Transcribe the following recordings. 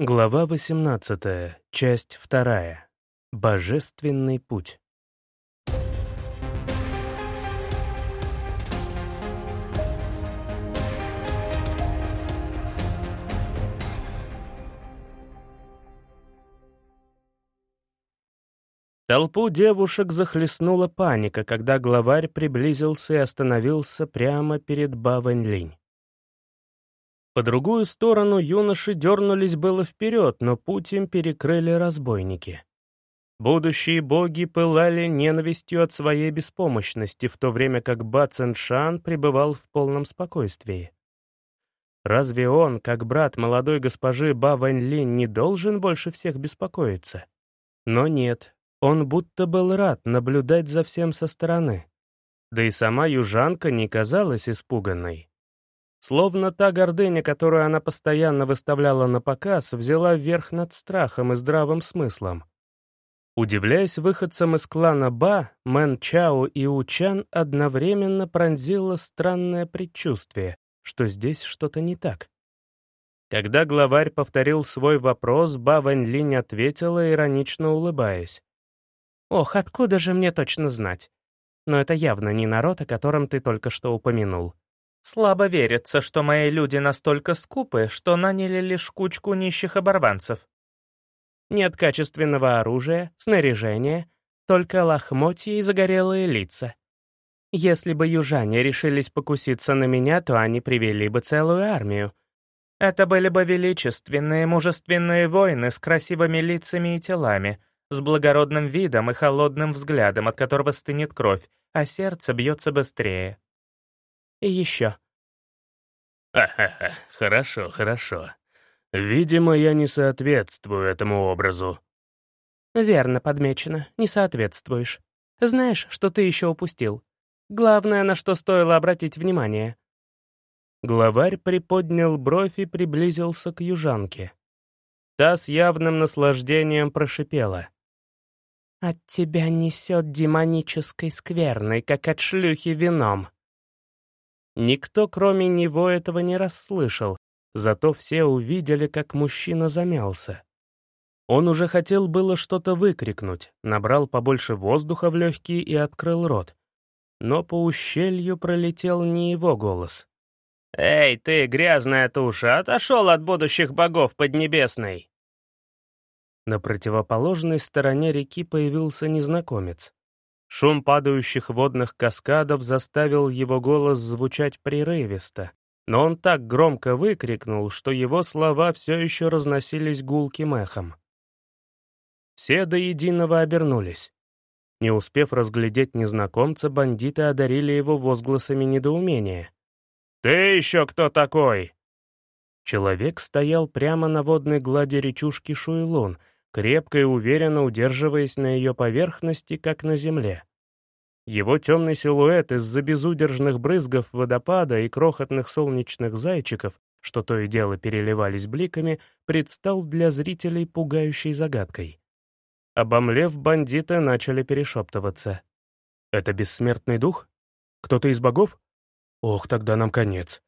Глава 18, часть 2. Божественный путь. Толпу девушек захлестнула паника, когда главарь приблизился и остановился прямо перед Бавэнь-Линь. По другую сторону юноши дернулись было вперед, но путь им перекрыли разбойники. Будущие боги пылали ненавистью от своей беспомощности, в то время как Ба Циншан пребывал в полном спокойствии. Разве он, как брат молодой госпожи Ба Вэньлин, не должен больше всех беспокоиться? Но нет, он будто был рад наблюдать за всем со стороны. Да и сама южанка не казалась испуганной. Словно та гордыня, которую она постоянно выставляла на показ, взяла верх над страхом и здравым смыслом. Удивляясь выходцам из клана Ба, Мэн Чао и Учан одновременно пронзило странное предчувствие, что здесь что-то не так. Когда главарь повторил свой вопрос, Ба Вэньлинь ответила, иронично улыбаясь. «Ох, откуда же мне точно знать? Но это явно не народ, о котором ты только что упомянул. Слабо верится, что мои люди настолько скупы, что наняли лишь кучку нищих оборванцев. Нет качественного оружия, снаряжения, только лохмотья и загорелые лица. Если бы южане решились покуситься на меня, то они привели бы целую армию. Это были бы величественные, мужественные воины с красивыми лицами и телами, с благородным видом и холодным взглядом, от которого стынет кровь, а сердце бьется быстрее. И еще. Ха-ха-ха, хорошо, хорошо. Видимо, я не соответствую этому образу. Верно подмечено, не соответствуешь. Знаешь, что ты еще упустил? Главное, на что стоило обратить внимание. Главарь приподнял бровь и приблизился к южанке. Та с явным наслаждением прошипела. «От тебя несет демонической скверной, как от шлюхи вином. Никто, кроме него, этого не расслышал, зато все увидели, как мужчина замялся. Он уже хотел было что-то выкрикнуть, набрал побольше воздуха в легкие и открыл рот. Но по ущелью пролетел не его голос. «Эй, ты, грязная туша, отошел от будущих богов Поднебесной!» На противоположной стороне реки появился незнакомец. Шум падающих водных каскадов заставил его голос звучать прерывисто, но он так громко выкрикнул, что его слова все еще разносились гулким эхом. Все до единого обернулись. Не успев разглядеть незнакомца, бандиты одарили его возгласами недоумения. «Ты еще кто такой?» Человек стоял прямо на водной глади речушки Шуйлун, крепко и уверенно удерживаясь на ее поверхности, как на земле. Его темный силуэт из-за безудержных брызгов водопада и крохотных солнечных зайчиков, что то и дело переливались бликами, предстал для зрителей пугающей загадкой. Обомлев, бандиты начали перешептываться. «Это бессмертный дух? Кто-то из богов? Ох, тогда нам конец.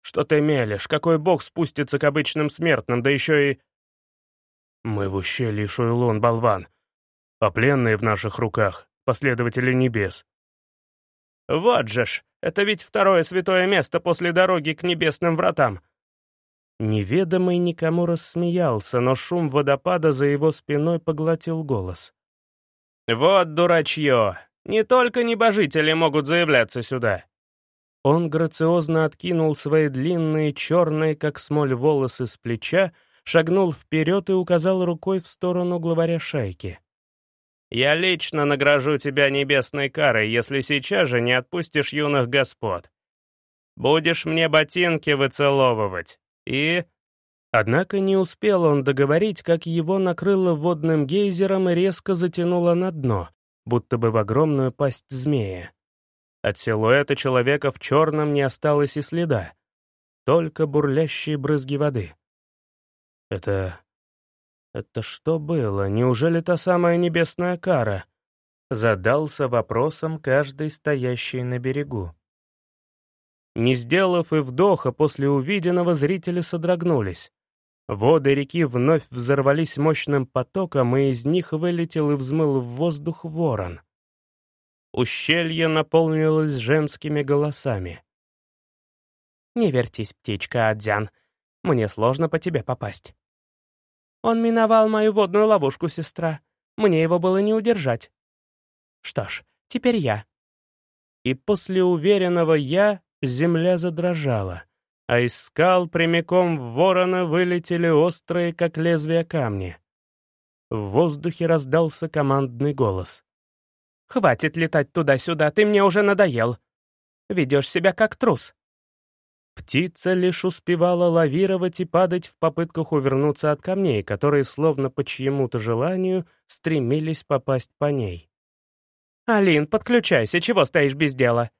Что ты мелешь? Какой бог спустится к обычным смертным, да еще и...» Мы в ущелье Шуйлон, болван. А пленные в наших руках, последователи небес. Вот же ж, это ведь второе святое место после дороги к небесным вратам. Неведомый никому рассмеялся, но шум водопада за его спиной поглотил голос. «Вот дурачье! Не только небожители могут заявляться сюда!» Он грациозно откинул свои длинные, черные, как смоль, волосы с плеча шагнул вперед и указал рукой в сторону главаря шайки. «Я лично награжу тебя небесной карой, если сейчас же не отпустишь юных господ. Будешь мне ботинки выцеловывать. И...» Однако не успел он договорить, как его накрыло водным гейзером и резко затянуло на дно, будто бы в огромную пасть змея. От силуэта человека в черном не осталось и следа, только бурлящие брызги воды. Это... это что было? Неужели та самая небесная кара? Задался вопросом каждый стоящий на берегу. Не сделав и вдоха после увиденного, зрители содрогнулись. Воды реки вновь взорвались мощным потоком, и из них вылетел и взмыл в воздух ворон. Ущелье наполнилось женскими голосами. «Не вертись, птичка Адзян, мне сложно по тебе попасть». «Он миновал мою водную ловушку, сестра, мне его было не удержать». «Что ж, теперь я». И после уверенного «я» земля задрожала — а из скал прямиком в ворона вылетели острые, как лезвия камни. В воздухе раздался командный голос. «Хватит летать туда-сюда, ты мне уже надоел. Ведешь себя как трус». Птица лишь успевала лавировать и падать в попытках увернуться от камней, которые, словно по чьему-то желанию, стремились попасть по ней. «Алин, подключайся, чего стоишь без дела?»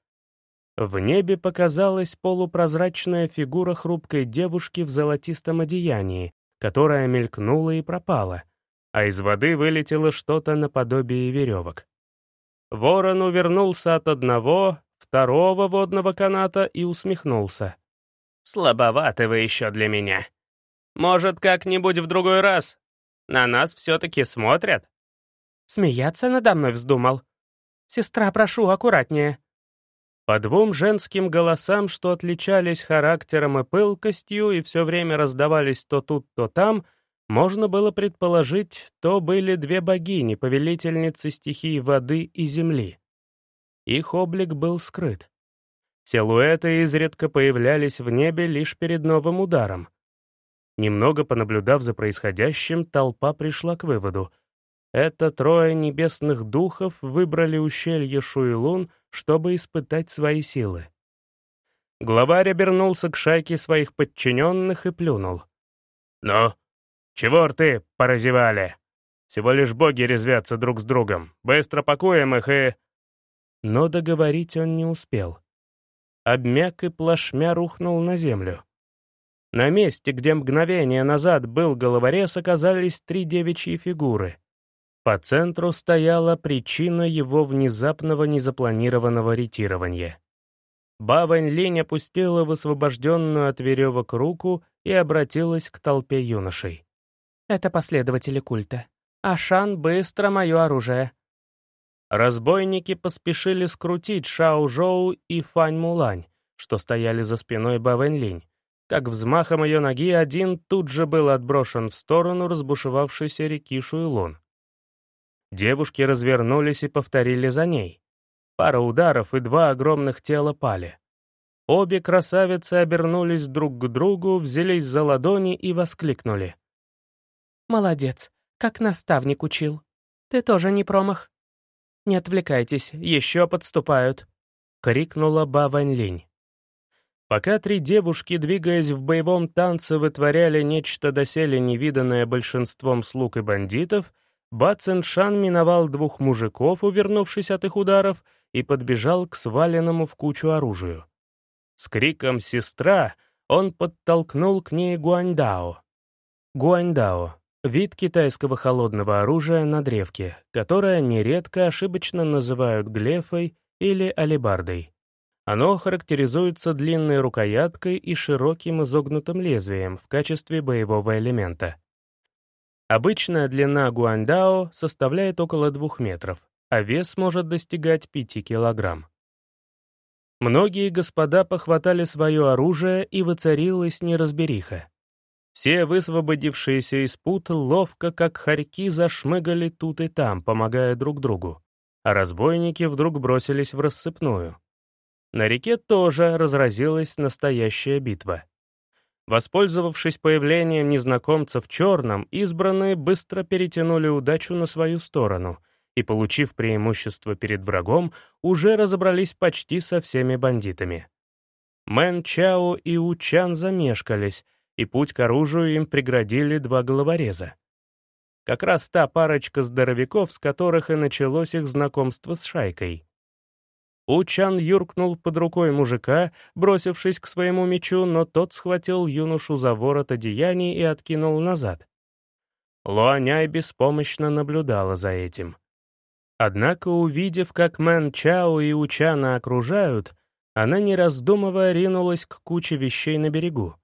В небе показалась полупрозрачная фигура хрупкой девушки в золотистом одеянии, которая мелькнула и пропала, а из воды вылетело что-то наподобие веревок. Ворон увернулся от одного, второго водного каната и усмехнулся. «Слабоваты вы еще для меня. Может, как-нибудь в другой раз? На нас все-таки смотрят?» «Смеяться надо мной вздумал? Сестра, прошу, аккуратнее», по двум женским голосам, что отличались характером и пылкостью и все время раздавались то тут, то там, можно было предположить, то были две богини, повелительницы стихий воды и земли. Их облик был скрыт. Силуэты изредка появлялись в небе лишь перед новым ударом. Немного понаблюдав за происходящим, толпа пришла к выводу — это трое небесных духов выбрали ущелье Шуилун, чтобы испытать свои силы. Главарь обернулся к шайке своих подчиненных и плюнул. «Ну, чего рты поразевали? Всего лишь боги резвятся друг с другом. Быстро пакуем их и...» Но договорить он не успел. Обмяк и плашмя рухнул на землю. На месте, где мгновение назад был головорез, оказались три девичьи фигуры — по центру стояла причина его внезапного незапланированного ретирования. Бавань Линь опустила в освобожденную от веревок руку и обратилась к толпе юношей. «Это последователи культа. Ашан быстро мое оружие». Разбойники поспешили скрутить Шао-Жоу и Фань-Мулань, что стояли за спиной Бавань Линь. Как взмахом ее ноги один тут же был отброшен в сторону разбушевавшейся реки Шуйлун. Девушки развернулись и повторили за ней. Пара ударов, и два огромных тела пали. Обе красавицы обернулись друг к другу, взялись за ладони и воскликнули. «Молодец, как наставник учил. Ты тоже не промах». «Не отвлекайтесь, еще подступают», — крикнула Ба Ваньлинь. Пока три девушки, двигаясь в боевом танце, вытворяли нечто доселе невиданное большинством слуг и бандитов — Бацен Шан миновал двух мужиков, увернувшись от их ударов, и подбежал к сваленному в кучу оружию. С криком «Сестра!» он подтолкнул к ней Гуаньдао. Гуаньдао — вид китайского холодного оружия на древке, которое нередко ошибочно называют глефой или алебардой. Оно характеризуется длинной рукояткой и широким изогнутым лезвием в качестве боевого элемента. Обычная длина гуандао составляет около 2 метров, а вес может достигать 5 килограмм. Многие господа похватали свое оружие, и воцарилась неразбериха. Все высвободившиеся из пут ловко, как хорьки, зашмыгали тут и там, помогая друг другу, а разбойники вдруг бросились в рассыпную. На реке тоже разразилась настоящая битва. Воспользовавшись появлением незнакомца в черном, избранные быстро перетянули удачу на свою сторону и, получив преимущество перед врагом, уже разобрались почти со всеми бандитами. Мэн Чао и Учан замешкались, и путь к оружию им преградили два головореза. Как раз та парочка здоровяков, с которых и началось их знакомство с шайкой. Учан юркнул под рукой мужика, бросившись к своему мечу, но тот схватил юношу за ворот одеяний и откинул назад. Луаняй беспомощно наблюдала за этим. Однако, увидев, как Мэн Чао и Учана окружают, она, не раздумывая, ринулась к куче вещей на берегу.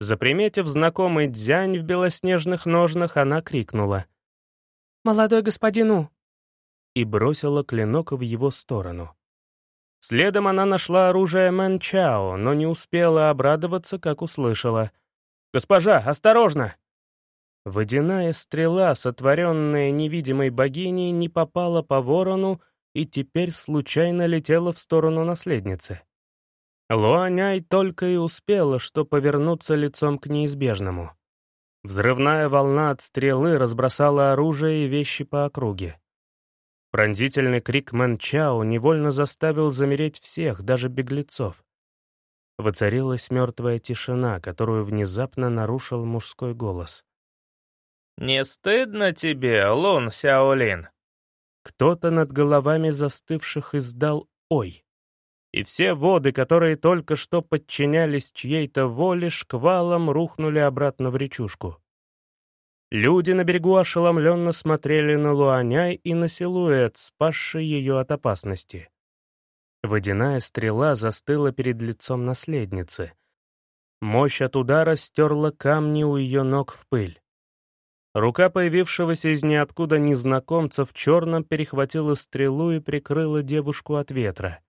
Заприметив знакомый дзянь в белоснежных ножнах, она крикнула. «Молодой господину!» и бросила клинок в его сторону. Следом она нашла оружие Мэнчао, но не успела обрадоваться, как услышала. «Госпожа, осторожно!» Водяная стрела, сотворенная невидимой богиней, не попала по ворону и теперь случайно летела в сторону наследницы. Луаняй только и успела, что повернуться лицом к неизбежному. Взрывная волна от стрелы разбросала оружие и вещи по округе. Пронзительный крик Манчао невольно заставил замереть всех, даже беглецов. Воцарилась мертвая тишина, которую внезапно нарушил мужской голос. «Не стыдно тебе, Лун Сяолин?» Кто-то над головами застывших издал «Ой!» И все воды, которые только что подчинялись чьей-то воле, шквалом рухнули обратно в речушку. Люди на берегу ошеломленно смотрели на Луаняй и на силуэт, спасший ее от опасности. Водяная стрела застыла перед лицом наследницы. Мощь от удара стерла камни у ее ног в пыль. Рука появившегося из ниоткуда незнакомца в черном перехватила стрелу и прикрыла девушку от ветра.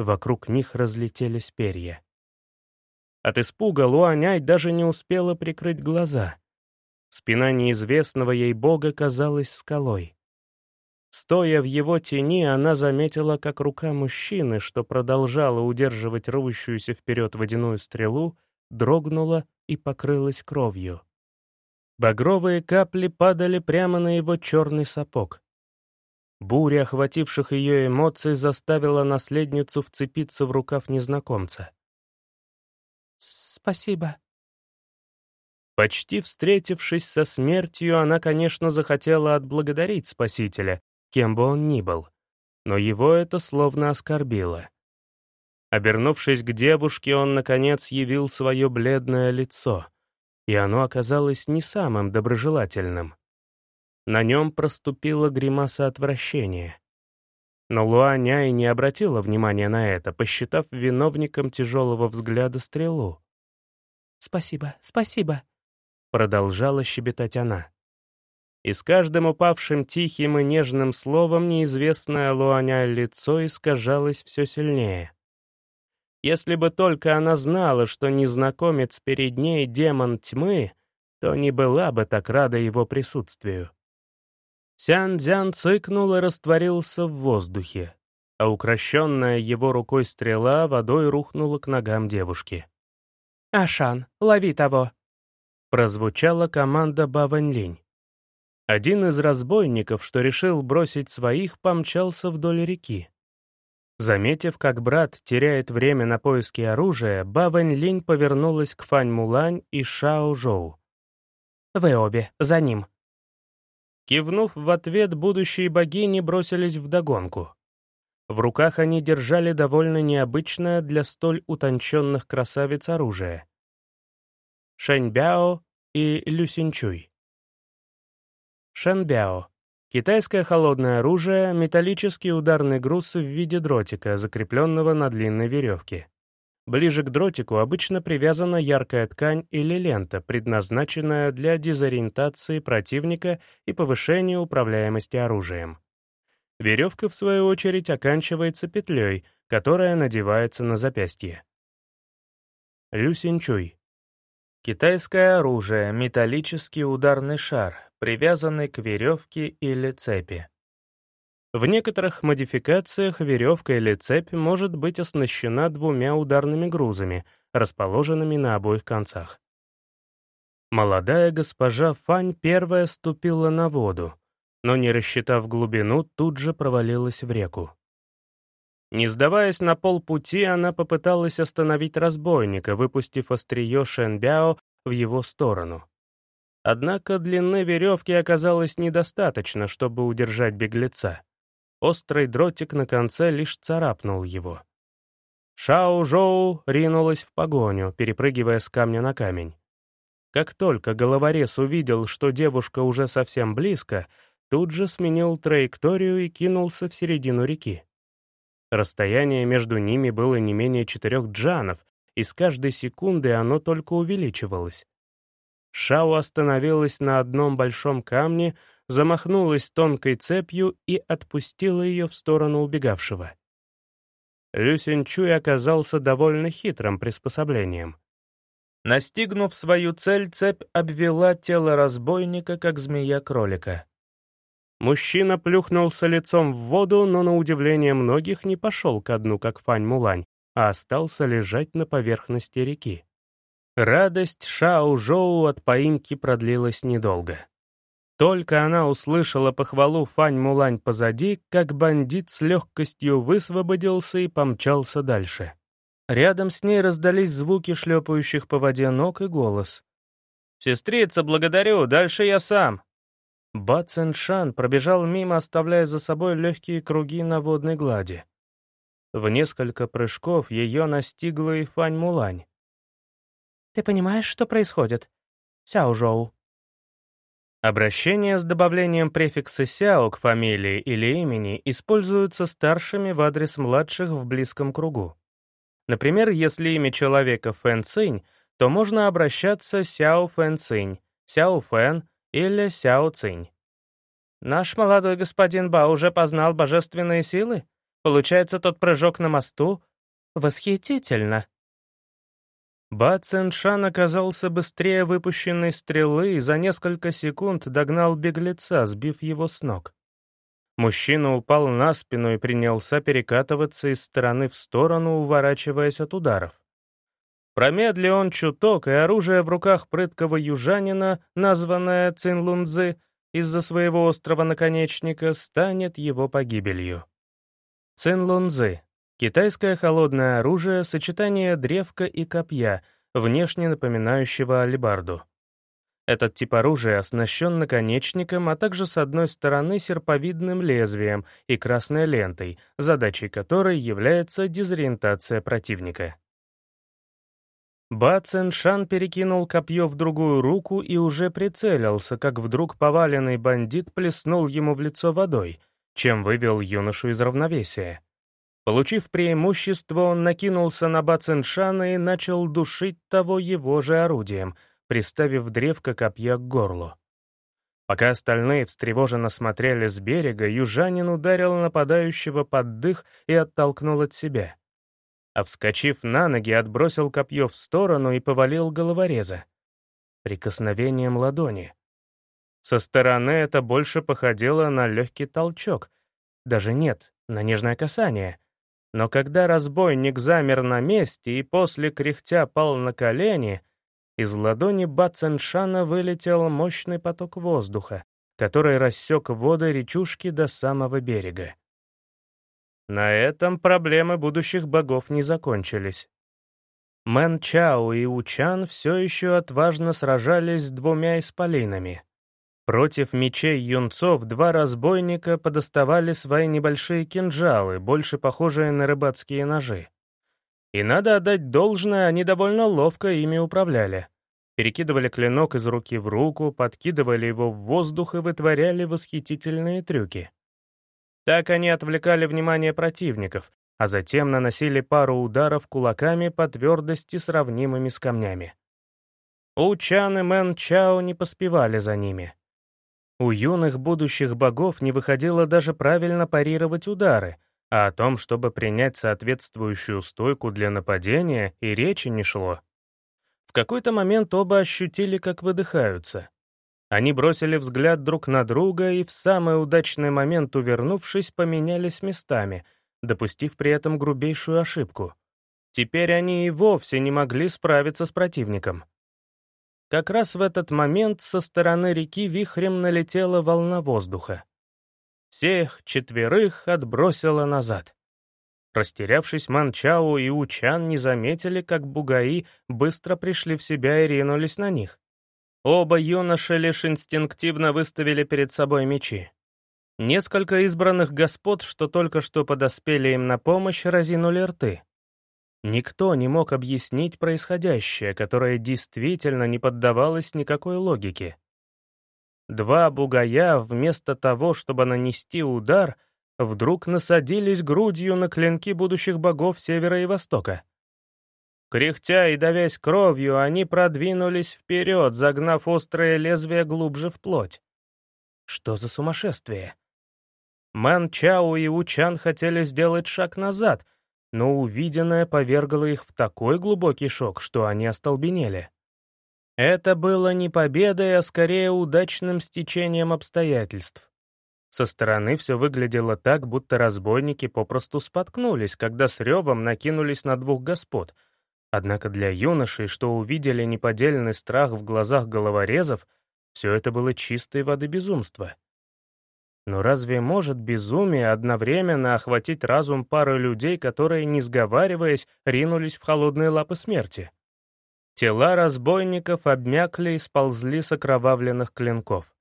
Вокруг них разлетелись перья. От испуга Луаняй даже не успела прикрыть глаза. Спина неизвестного ей бога казалась скалой. Стоя в его тени, она заметила, как рука мужчины, что продолжала удерживать рвущуюся вперед водяную стрелу, дрогнула и покрылась кровью. Багровые капли падали прямо на его черный сапог. Буря, охвативших ее эмоций, заставила наследницу вцепиться в рукав незнакомца. «Спасибо», Почти встретившись со смертью, она, конечно, захотела отблагодарить Спасителя, кем бы он ни был, но его это словно оскорбило. Обернувшись к девушке, он, наконец, явил свое бледное лицо, и оно оказалось не самым доброжелательным. На нем проступила гримаса отвращения. Но Луаняй не обратила внимания на это, посчитав виновником тяжелого взгляда стрелу. «Спасибо, спасибо», Продолжала щебетать она. И с каждым упавшим тихим и нежным словом неизвестное Луаня лицо искажалось все сильнее. Если бы только она знала, что незнакомец перед ней демон тьмы, то не была бы так рада его присутствию. Сян-Дзян цыкнул и растворился в воздухе, а укращенная его рукой стрела водой рухнула к ногам девушки. «Ашан, лови того!» прозвучала команда Баванлинь. Один из разбойников, что решил бросить своих, помчался вдоль реки. Заметив, как брат теряет время на поиски оружия, Бавань повернулась к Фань Мулань и Шао Жоу. «Вы обе, за ним». Кивнув в ответ, будущие богини бросились вдогонку. В руках они держали довольно необычное для столь утонченных красавиц оружие. Шэньбяо и Люсинчуй. Шэнбяо — китайское холодное оружие, металлический ударный груз в виде дротика, закрепленного на длинной веревке. Ближе к дротику обычно привязана яркая ткань или лента, предназначенная для дезориентации противника и повышения управляемости оружием. Веревка, в свою очередь, оканчивается петлей, которая надевается на запястье. Люсинчуй Китайское оружие — металлический ударный шар, привязанный к веревке или цепи. В некоторых модификациях веревка или цепь может быть оснащена двумя ударными грузами, расположенными на обоих концах. Молодая госпожа Фань первая ступила на воду, но, не рассчитав глубину, тут же провалилась в реку. Не сдаваясь на полпути, она попыталась остановить разбойника, выпустив острие Шенбяо в его сторону. Однако длины веревки оказалось недостаточно, чтобы удержать беглеца. Острый дротик на конце лишь царапнул его. Шао-Жоу ринулась в погоню, перепрыгивая с камня на камень. Как только головорез увидел, что девушка уже совсем близко, тут же сменил траекторию и кинулся в середину реки. Расстояние между ними было не менее четырех джанов, и с каждой секунды оно только увеличивалось. Шао остановилась на одном большом камне, замахнулась тонкой цепью и отпустила ее в сторону убегавшего. Люсин Чуй оказался довольно хитрым приспособлением. Настигнув свою цель, цепь обвела тело разбойника, как змея кролика. Мужчина плюхнулся лицом в воду, но на удивление многих не пошел ко дну, как Фань Мулань, а остался лежать на поверхности реки. Радость Шао Жоу от поимки продлилась недолго. Только она услышала похвалу Фань Мулань позади, как бандит с легкостью высвободился и помчался дальше. Рядом с ней раздались звуки шлепающих по воде ног и голос. «Сестрица, благодарю, дальше я сам!» Ба Циншан пробежал мимо, оставляя за собой легкие круги на водной глади. В несколько прыжков ее настигла и Фань Мулань. «Ты понимаешь, что происходит? Сяо Жоу?» Обращение с добавлением префикса «сяо» к фамилии или имени используются старшими в адрес младших в близком кругу. Например, если имя человека Фэн Цинь, то можно обращаться Сяо Фэн Цинь, Сяо Фэн или Сяо Цинь. Наш молодой господин Ба уже познал божественные силы? Получается, тот прыжок на мосту? Восхитительно. Ба Цэншан оказался быстрее выпущенной стрелы и за несколько секунд догнал беглеца, сбив его с ног. Мужчина упал на спину и принялся перекатываться из стороны в сторону, уворачиваясь от ударов. Промедли он чуток, и оружие в руках прыткого южанина, названное Цинлунзы, из-за своего острого наконечника, станет его погибелью. Цинлунзы Китайское холодное оружие — сочетание древка и копья, внешне напоминающего алебарду. Этот тип оружия оснащен наконечником, а также с одной стороны серповидным лезвием и красной лентой, задачей которой является дезориентация противника. Ба Цэншан перекинул копье в другую руку и уже прицелился, как вдруг поваленный бандит плеснул ему в лицо водой, чем вывел юношу из равновесия. Получив преимущество, он накинулся на Бациншана и начал душить того его же орудием, приставив древко копья к горлу. Пока остальные встревоженно смотрели с берега, южанин ударил нападающего под дых и оттолкнул от себя. А вскочив на ноги, отбросил копье в сторону и повалил головореза. Прикосновением ладони. Со стороны это больше походило на легкий толчок. Даже нет, на нежное касание — но когда разбойник замер на месте и после кряхтя пал на колени, из ладони Баценшана вылетел мощный поток воздуха, который рассек воды речушки до самого берега. На этом проблемы будущих богов не закончились. Мэн Чао и Учан все еще отважно сражались с двумя исполинами. Против мечей юнцов два разбойника подоставали свои небольшие кинжалы, больше похожие на рыбацкие ножи. И надо отдать должное, они довольно ловко ими управляли. Перекидывали клинок из руки в руку, подкидывали его в воздух и вытворяли восхитительные трюки. Так они отвлекали внимание противников, а затем наносили пару ударов кулаками по твердости, сравнимыми с камнями. У Чан и Мэн Чао не поспевали за ними — у юных будущих богов не выходило даже правильно парировать удары, а о том, чтобы принять соответствующую стойку для нападения, и речи не шло. В какой-то момент оба ощутили, как выдыхаются. Они бросили взгляд друг на друга и в самый удачный момент, увернувшись, поменялись местами, допустив при этом грубейшую ошибку. Теперь они и вовсе не могли справиться с противником. Как раз в этот момент со стороны реки вихрем налетела волна воздуха. Всех четверых отбросило назад. Растерявшись, Манчао и Учан не заметили, как бугаи быстро пришли в себя и ринулись на них. Оба юноши лишь инстинктивно выставили перед собой мечи. Несколько избранных господ, что только что подоспели им на помощь, разинули рты. Никто не мог объяснить происходящее, которое действительно не поддавалось никакой логике. Два бугая, вместо того, чтобы нанести удар, вдруг насадились грудью на клинки будущих богов Севера и Востока. Кряхтя и давясь кровью, они продвинулись вперед, загнав острое лезвие глубже в плоть. Что за сумасшествие? Мэн Чао и Учан хотели сделать шаг назад, но увиденное повергло их в такой глубокий шок, что они остолбенели. Это было не победой, а скорее удачным стечением обстоятельств. Со стороны все выглядело так, будто разбойники попросту споткнулись, когда с ревом накинулись на двух господ. Однако для юношей, что увидели неподдельный страх в глазах головорезов, все это было чистой воды безумство. Но разве может безумие одновременно охватить разум пары людей, которые, не сговариваясь, ринулись в холодные лапы смерти? Тела разбойников обмякли и сползли с окровавленных клинков.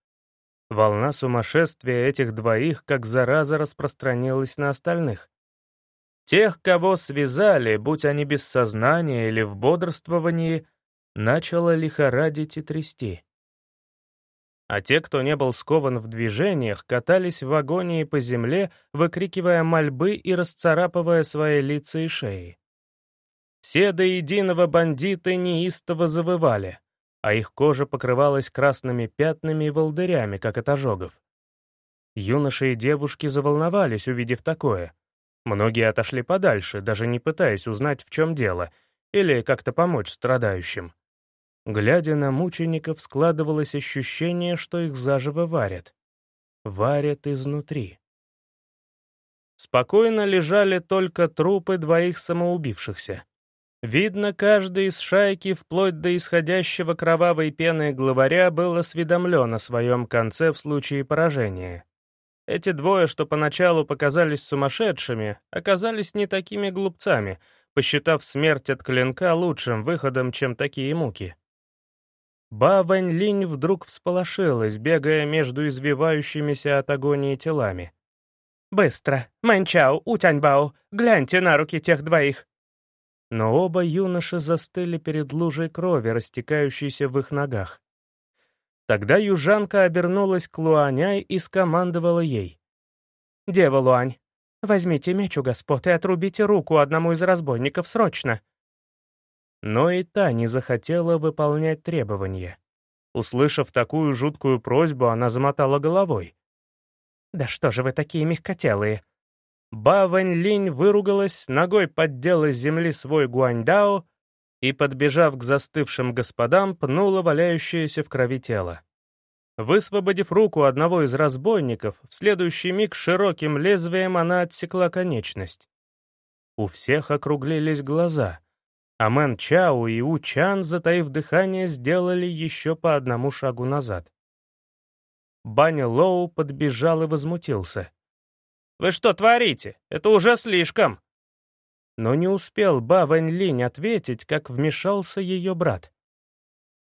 Волна сумасшествия этих двоих как зараза распространилась на остальных. Тех, кого связали, будь они без сознания или в бодрствовании, начало лихорадить и трясти. А те, кто не был скован в движениях, катались в агонии по земле, выкрикивая мольбы и расцарапывая свои лица и шеи. Все до единого бандиты неистово завывали, а их кожа покрывалась красными пятнами и волдырями, как от ожогов. Юноши и девушки заволновались, увидев такое. Многие отошли подальше, даже не пытаясь узнать, в чем дело, или как-то помочь страдающим. Глядя на мучеников, складывалось ощущение, что их заживо варят. Варят изнутри. Спокойно лежали только трупы двоих самоубившихся. Видно, каждый из шайки, вплоть до исходящего кровавой пены главаря, был осведомлен о своем конце в случае поражения. Эти двое, что поначалу показались сумасшедшими, оказались не такими глупцами, посчитав смерть от клинка лучшим выходом, чем такие муки. Ба Вэнь Линь вдруг всполошилась, бегая между извивающимися от агонии телами. «Быстро! Мэнчао, Утяньбао, гляньте на руки тех двоих!» но оба юноши застыли перед лужей крови, растекающейся в их ногах. Тогда южанка обернулась к Луаняй и скомандовала ей. «Дева Луань, возьмите меч у господ и отрубите руку одному из разбойников срочно». Но и та не захотела выполнять требования. Услышав такую жуткую просьбу, она замотала головой. «Да что же вы такие мягкотелые? Ба Вэнь Линь выругалась, ногой поддела с земли свой гуаньдао и, подбежав к застывшим господам, пнула валяющееся в крови тело. Высвободив руку одного из разбойников, в следующий миг широким лезвием она отсекла конечность. У всех округлились глаза, а Мэн Чао и У Чан, затаив дыхание, сделали еще по одному шагу назад. Баня Лоу подбежал и возмутился. Вы что творите? Это уже слишком!» Но не успел Ба Вэнь Линь ответить, как вмешался ее брат.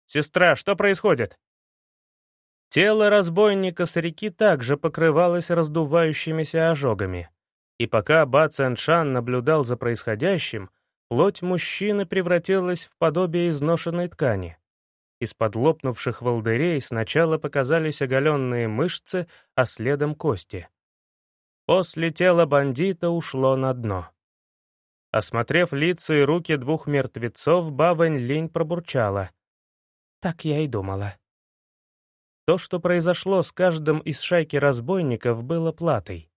«Сестра, что происходит?» Тело разбойника с реки также покрывалось раздувающимися ожогами. И пока Ба Цэншан наблюдал за происходящим, плоть мужчины превратилась в подобие изношенной ткани. Из-под лопнувших волдырей сначала показались оголенные мышцы, а следом кости. После тела бандита ушло на дно. Осмотрев лица и руки двух мертвецов, Бавань Линь пробурчала. «Так я и думала». То, что произошло с каждым из шайки разбойников, было платой.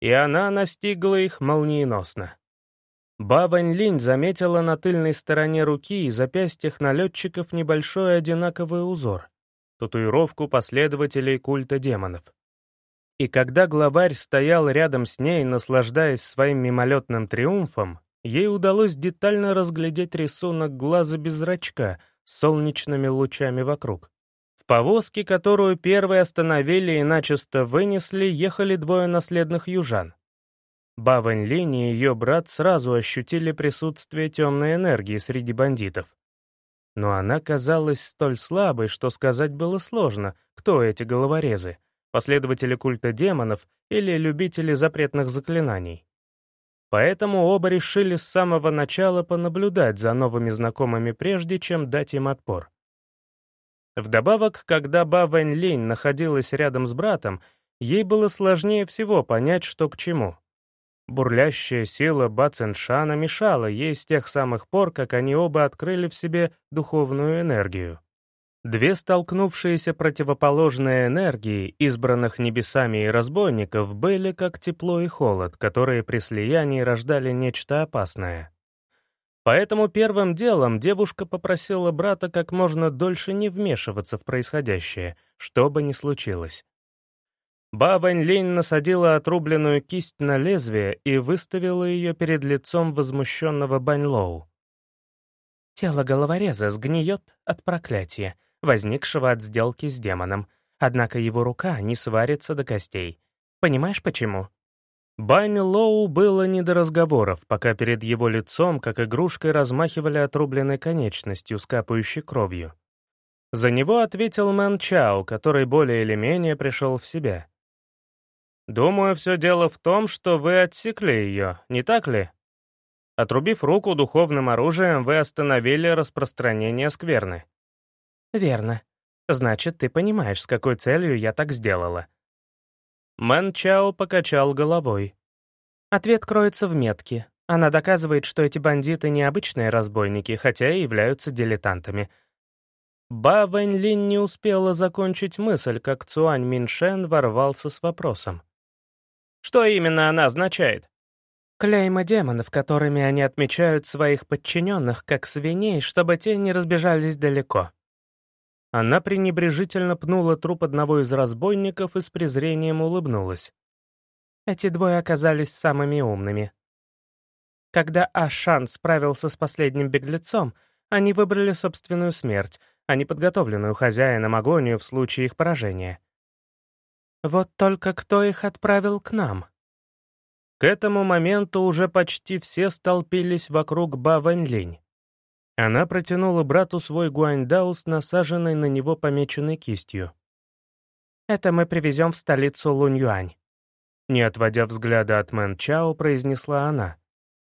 И она настигла их молниеносно. Бавань Линь заметила на тыльной стороне руки и запястьях налетчиков небольшой одинаковый узор — татуировку последователей культа демонов. И когда главарь стоял рядом с ней, наслаждаясь своим мимолетным триумфом, ей удалось детально разглядеть рисунок глаза без зрачка с солнечными лучами вокруг. В повозке, которую первые остановили и начисто вынесли, ехали двое наследных южан. Бавань Линь и ее брат сразу ощутили присутствие темной энергии среди бандитов. Но она казалась столь слабой, что сказать было сложно, кто эти головорезы — последователи культа демонов или любители запретных заклинаний. Поэтому оба решили с самого начала понаблюдать за новыми знакомыми прежде, чем дать им отпор. Вдобавок, когда Ба Вэнь Линь находилась рядом с братом, ей было сложнее всего понять, что к чему. Бурлящая сила Баценшана мешала ей с тех самых пор, как они оба открыли в себе духовную энергию. Две столкнувшиеся противоположные энергии, избранных небесами и разбойников, были как тепло и холод, которые при слиянии рождали нечто опасное. Поэтому первым делом девушка попросила брата как можно дольше не вмешиваться в происходящее, что бы ни случилось. Ба Вэнь насадила отрубленную кисть на лезвие и выставила ее перед лицом возмущенного Бань Лоу. «Тело головореза сгниет от проклятия, возникшего от сделки с демоном, однако его рука не сварится до костей. Понимаешь, почему?» Бань Лоу было не до разговоров, пока перед его лицом, как игрушкой, размахивали отрубленной конечностью, скапающей кровью. За него ответил Мэн Чао, который более или менее пришел в себя. «Думаю, все дело в том, что вы отсекли ее, не так ли? Отрубив руку духовным оружием, вы остановили распространение скверны». «Верно. Значит, ты понимаешь, с какой целью я так сделала». Мэн Чао покачал головой. Ответ кроется в метке. Она доказывает, что эти бандиты не обычные разбойники, хотя и являются дилетантами. Ба Вэньлин не успела закончить мысль, как Цуань Миншен ворвался с вопросом. «Что именно она означает?» Клейма демонов, которыми они отмечают своих подчиненных, как свиней, чтобы те не разбежались далеко. Она пренебрежительно пнула труп одного из разбойников и с презрением улыбнулась. Эти двое оказались самыми умными. Когда Ашан справился с последним беглецом, они выбрали собственную смерть, а не подготовленную хозяином агонию в случае их поражения. Вот только кто их отправил к нам? К этому моменту уже почти все столпились вокруг Ба Вэньлинь. Она протянула брату свой гуаньдау с насаженной на него помеченной кистью. «Это мы привезем в столицу Лунь-Юань», — не отводя взгляда от Мэн Чао, произнесла она.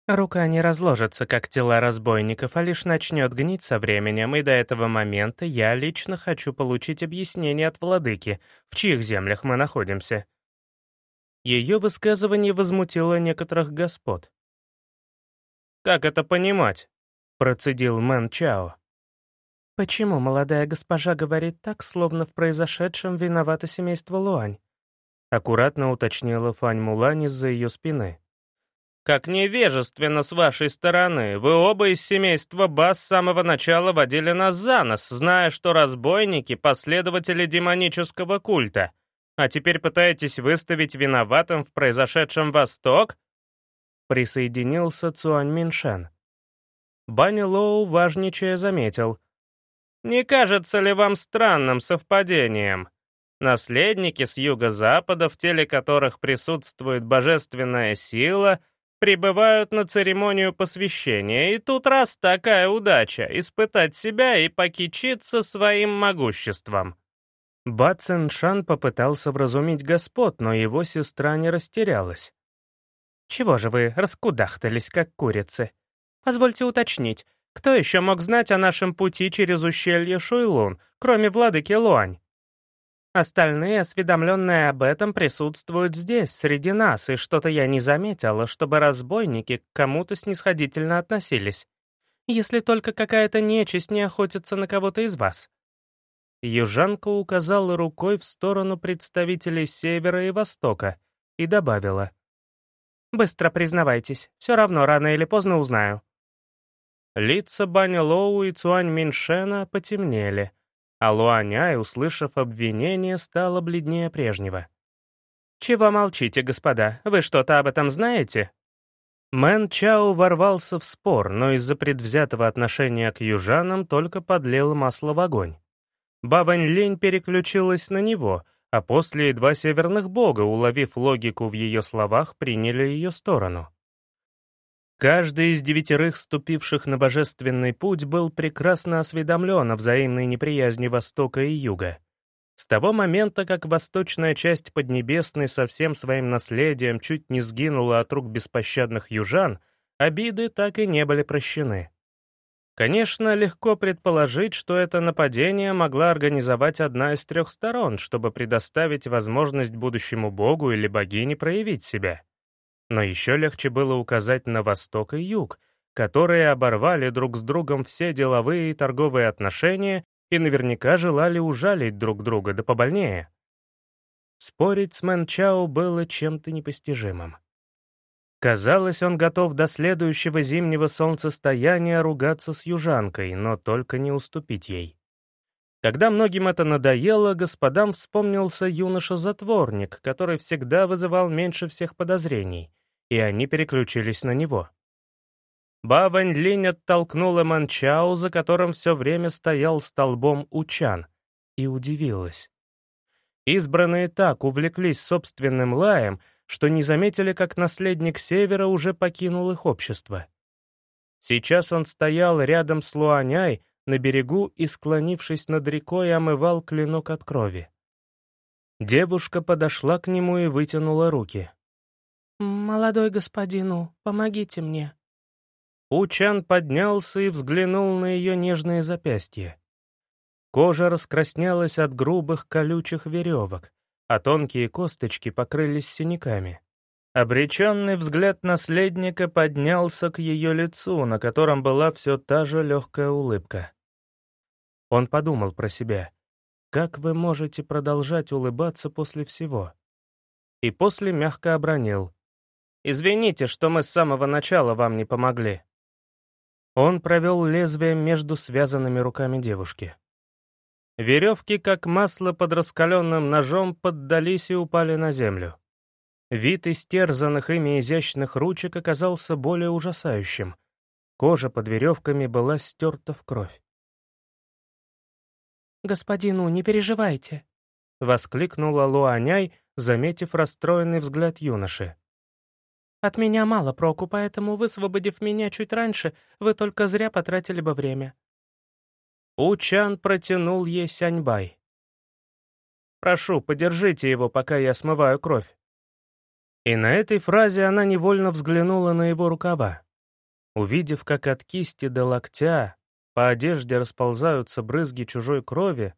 «Рука не разложится, как тела разбойников, а лишь начнет гнить со временем, и до этого момента я лично хочу получить объяснение от владыки, в чьих землях мы находимся». Ее высказывание возмутило некоторых господ. «Как это понимать?» Процедил Мэн Чао. «Почему молодая госпожа говорит так, словно в произошедшем виновато семейство Луань?» Аккуратно уточнила Фань Мулань из-за ее спины. «Как невежественно с вашей стороны! Вы оба из семейства Ба с самого начала водили нас за нос, зная, что разбойники — последователи демонического культа. А теперь пытаетесь выставить виноватым в произошедшем Восток?» Присоединился Цуань Миншан. Банни Лоу, важничая, заметил. «Не кажется ли вам странным совпадением? Наследники с юго-запада, в теле которых присутствует божественная сила, прибывают на церемонию посвящения, и тут раз такая удача — испытать себя и покичиться своим могуществом». Ба Циншан попытался вразумить господ, но его сестра не растерялась. «Чего же вы раскудахтались, как курицы? Позвольте уточнить, кто еще мог знать о нашем пути через ущелье Шуйлун, кроме владыки Луань? Остальные, осведомленные об этом, присутствуют здесь, среди нас, и что-то я не заметила, чтобы разбойники к кому-то снисходительно относились. Если только какая-то нечисть не охотится на кого-то из вас. Южанка указала рукой в сторону представителей Севера и Востока и добавила. «Быстро признавайтесь, все равно рано или поздно узнаю». Лица Баня Лоу и Цуань Миншена потемнели, а Луаняй, услышав обвинение, стала бледнее прежнего. «Чего молчите, господа? Вы что-то об этом знаете?» Мэн Чао ворвался в спор, но из-за предвзятого отношения к южанам только подлил масло в огонь. Бабань Лень переключилась на него, а после два северных бога, уловив логику в ее словах, приняли ее сторону. Каждый из девятерых, ступивших на божественный путь, был прекрасно осведомлен о взаимной неприязни Востока и Юга. С того момента, как восточная часть Поднебесной со всем своим наследием чуть не сгинула от рук беспощадных южан, обиды так и не были прощены. Конечно, легко предположить, что это нападение могла организовать одна из трех сторон, чтобы предоставить возможность будущему богу или богине проявить себя. Но еще легче было указать на восток и юг, которые оборвали друг с другом все деловые и торговые отношения и наверняка желали ужалить друг друга, да побольнее. Спорить с Мэн Чао было чем-то непостижимым. Казалось, он готов до следующего зимнего солнцестояния ругаться с южанкой, но только не уступить ей. Когда многим это надоело, господам вспомнился юноша-затворник, который всегда вызывал меньше всех подозрений, и они переключились на него. Ба Вань Линь оттолкнула Манчао, за которым все время стоял столбом Учан, и удивилась. Избранные так увлеклись собственным лаем, что не заметили, как наследник Севера уже покинул их общество. Сейчас он стоял рядом с Луаняй на берегу и, склонившись над рекой, омывал клинок от крови. Девушка подошла к нему и вытянула руки. «Молодой господину, помогите мне». Учан поднялся и взглянул на ее нежные запястья. Кожа раскраснелась от грубых колючих веревок, а тонкие косточки покрылись синяками. Обреченный взгляд наследника поднялся к ее лицу, на котором была все та же легкая улыбка. Он подумал про себя. «Как вы можете продолжать улыбаться после всего?» И после мягко обронил. «Извините, что мы с самого начала вам не помогли». Он провел лезвием между связанными руками девушки. Веревки, как масло под раскаленным ножом, поддались и упали на землю. Вид истерзанных ими изящных ручек оказался более ужасающим. Кожа под веревками была стерта в кровь. «Господину, не переживайте», — воскликнула Луаняй, заметив расстроенный взгляд юноши. «От меня мало проку, поэтому, высвободив меня чуть раньше, вы только зря потратили бы время. Учан протянул ей сяньбай. «Прошу, подержите его, пока я смываю кровь». И на этой фразе она невольно взглянула на его рукава. Увидев, как от кисти до локтя по одежде расползаются брызги чужой крови,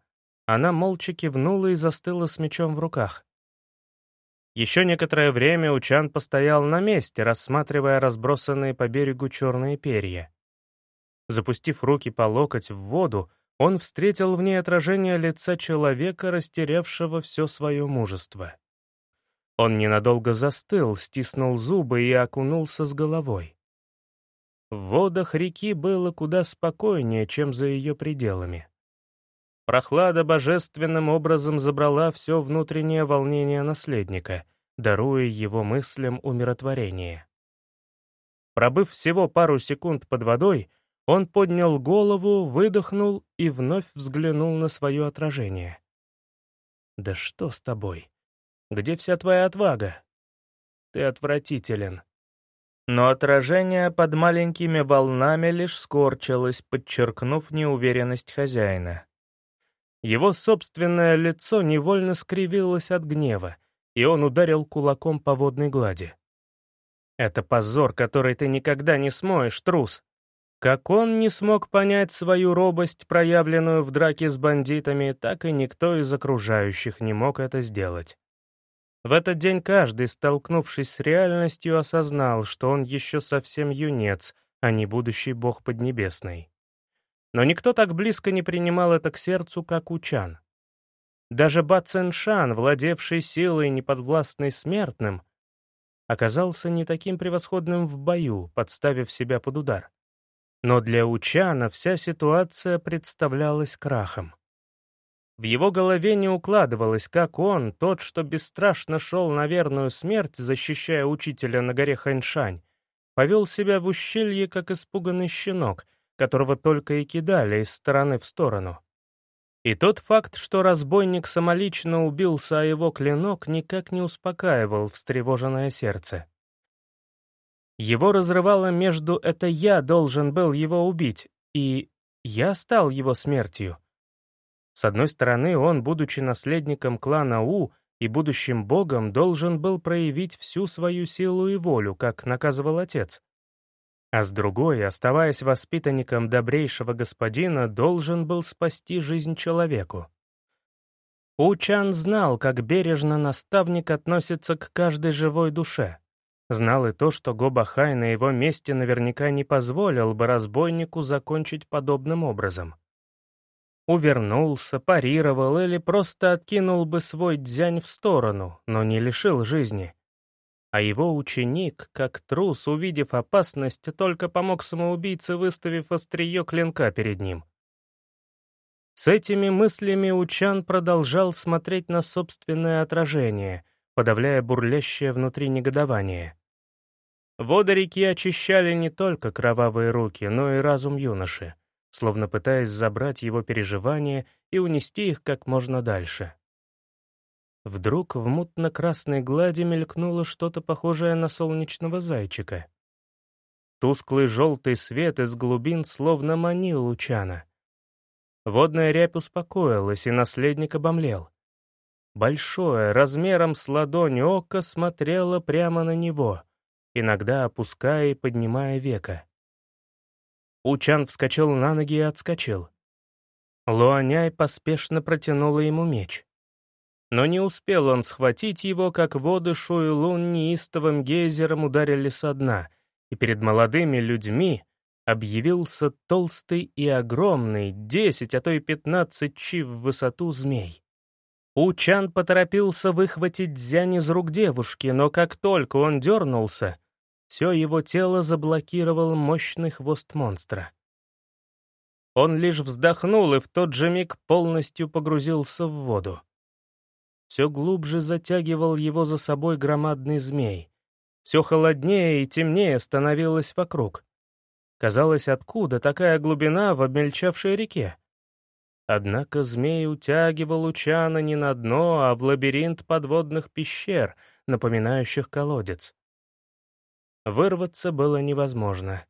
она молча кивнула и застыла с мечом в руках. Еще некоторое время Учан постоял на месте, рассматривая разбросанные по берегу черные перья. Запустив руки по локоть в воду, он встретил в ней отражение лица человека, растерявшего все свое мужество. Он ненадолго застыл, стиснул зубы и окунулся с головой. В водах реки было куда спокойнее, чем за ее пределами. Прохлада божественным образом забрала все внутреннее волнение наследника, даруя его мыслям умиротворение. Пробыв всего пару секунд под водой, он поднял голову, выдохнул и вновь взглянул на свое отражение. «Да что с тобой? Где вся твоя отвага? Ты отвратителен». Но отражение под маленькими волнами лишь скорчилось, подчеркнув неуверенность хозяина. Его собственное лицо невольно скривилось от гнева, и он ударил кулаком по водной глади. «Это позор, который ты никогда не смоешь, трус!» Как он не смог понять свою робость, проявленную в драке с бандитами, так и никто из окружающих не мог это сделать. В этот день каждый, столкнувшись с реальностью, осознал, что он еще совсем юнец, а не будущий бог Поднебесный. Но никто так близко не принимал это к сердцу, как Учан. Даже Ба Циншан, владевший силой, неподвластной смертным, оказался не таким превосходным в бою, подставив себя под удар. Но для Учана вся ситуация представлялась крахом. В его голове не укладывалось, как он, тот, что бесстрашно шел на верную смерть, защищая учителя на горе Ханьшань, повел себя в ущелье, как испуганный щенок, которого только и кидали из стороны в сторону. И тот факт, что разбойник самолично убился о его клинок, никак не успокаивал встревоженное сердце. Его разрывало между «это я должен был его убить» и «я стал его смертью». С одной стороны, он, будучи наследником клана У и будущим богом, должен был проявить всю свою силу и волю, как наказывал отец. А с другой, оставаясь воспитанником добрейшего господина, должен был спасти жизнь человеку. Учан знал, как бережно наставник относится к каждой живой душе. Знал и то, что Гобахай на его месте наверняка не позволил бы разбойнику закончить подобным образом. Увернулся, парировал или просто откинул бы свой дзянь в сторону, но не лишил жизни. А его ученик, как трус, увидев опасность, только помог самоубийце, выставив острие клинка перед ним. С этими мыслями Учан продолжал смотреть на собственное отражение, подавляя бурлящее внутри негодование. Воды реки очищали не только кровавые руки, но и разум юноши, словно пытаясь забрать его переживания и унести их как можно дальше. Вдруг в мутно-красной глади мелькнуло что-то похожее на солнечного зайчика. Тусклый желтый свет из глубин словно манил Лучана. Водная рябь успокоилась, и наследник обомлел. Большое, размером с ладонь око смотрело прямо на него — иногда опуская и поднимая века. Учан вскочил на ноги и отскочил. Луаняй поспешно протянула ему меч. Но не успел он схватить его, как воды Шуйлун неистовым гейзером ударили со дна, и перед молодыми людьми объявился толстый и огромный, десять, а то и пятнадцать чи в высоту змей. Учан поторопился выхватить дзянь из рук девушки, но как только он дернулся, все его тело заблокировал мощный хвост монстра. Он лишь вздохнул и в тот же миг полностью погрузился в воду. Все глубже затягивал его за собой громадный змей. Все холоднее и темнее становилось вокруг. Казалось, откуда такая глубина в обмельчавшей реке? Однако змей утягивал Учана не на дно, а в лабиринт подводных пещер, напоминающих колодец. Вырваться было невозможно.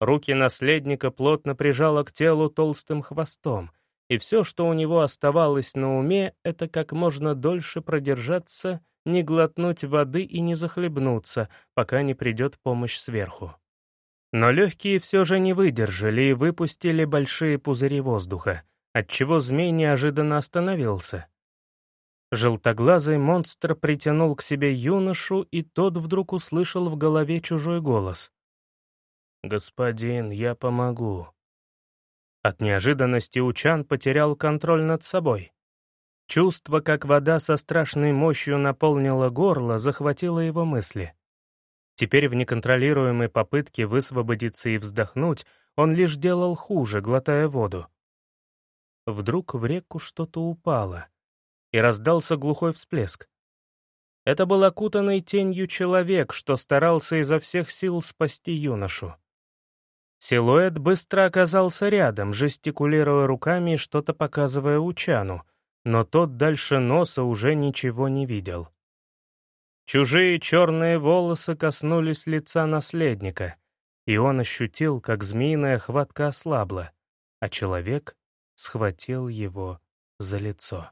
Руки наследника плотно прижало к телу толстым хвостом, и все, что у него оставалось на уме, это как можно дольше продержаться, не глотнуть воды и не захлебнуться, пока не придет помощь сверху. Но легкие все же не выдержали и выпустили большие пузыри воздуха, отчего змей неожиданно остановился. Желтоглазый монстр притянул к себе юношу, и тот вдруг услышал в голове чужой голос. «Господин, я помогу». От неожиданности Учан потерял контроль над собой. Чувство, как вода со страшной мощью наполнило горло, захватило его мысли. Теперь в неконтролируемой попытке высвободиться и вздохнуть он лишь делал хуже, глотая воду. Вдруг в реку что-то упало — и раздался глухой всплеск. Это был окутанный тенью человек, что старался изо всех сил спасти юношу. Силуэт быстро оказался рядом, жестикулируя руками и что-то показывая Учану, но тот дальше носа уже ничего не видел. Чужие черные волосы коснулись лица наследника, и он ощутил, как змеиная хватка ослабла, а человек схватил его за лицо.